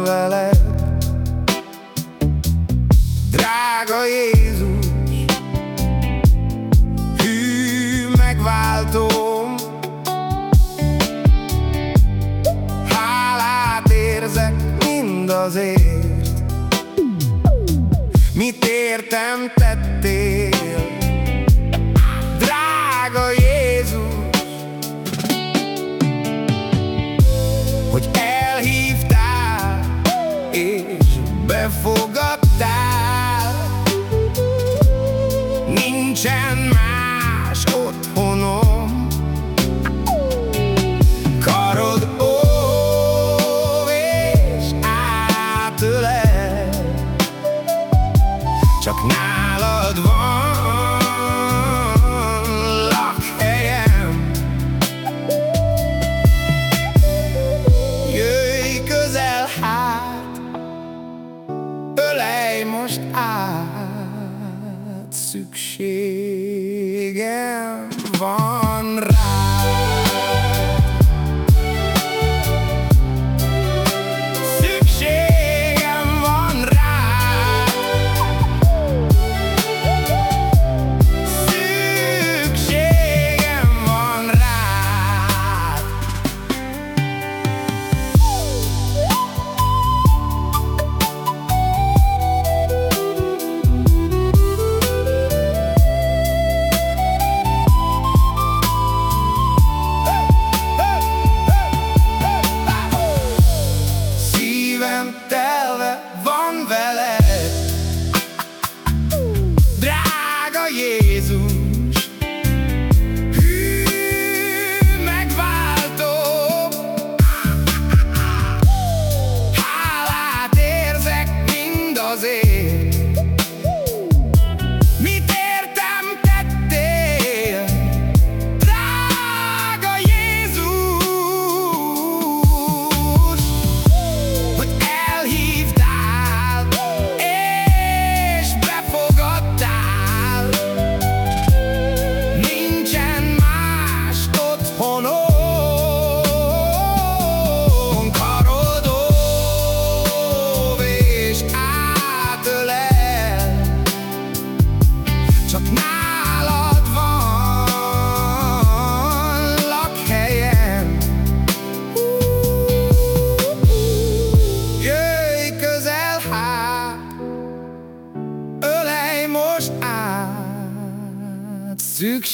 van veled. Drága Jézus Hű megváltóm Hálát érzek mindazért Mit értem tettél Nincsen más otthonom. Karod óv és átölel. Csak nálad van szükségem van.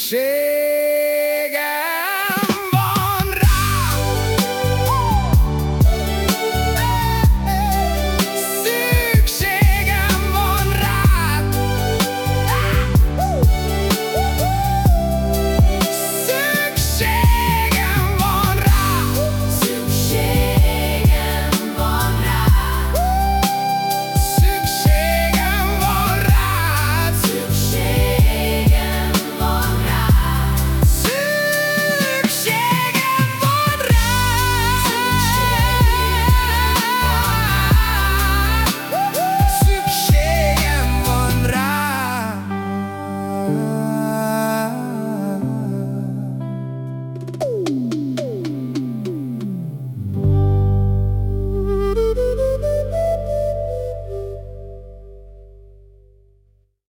Shame.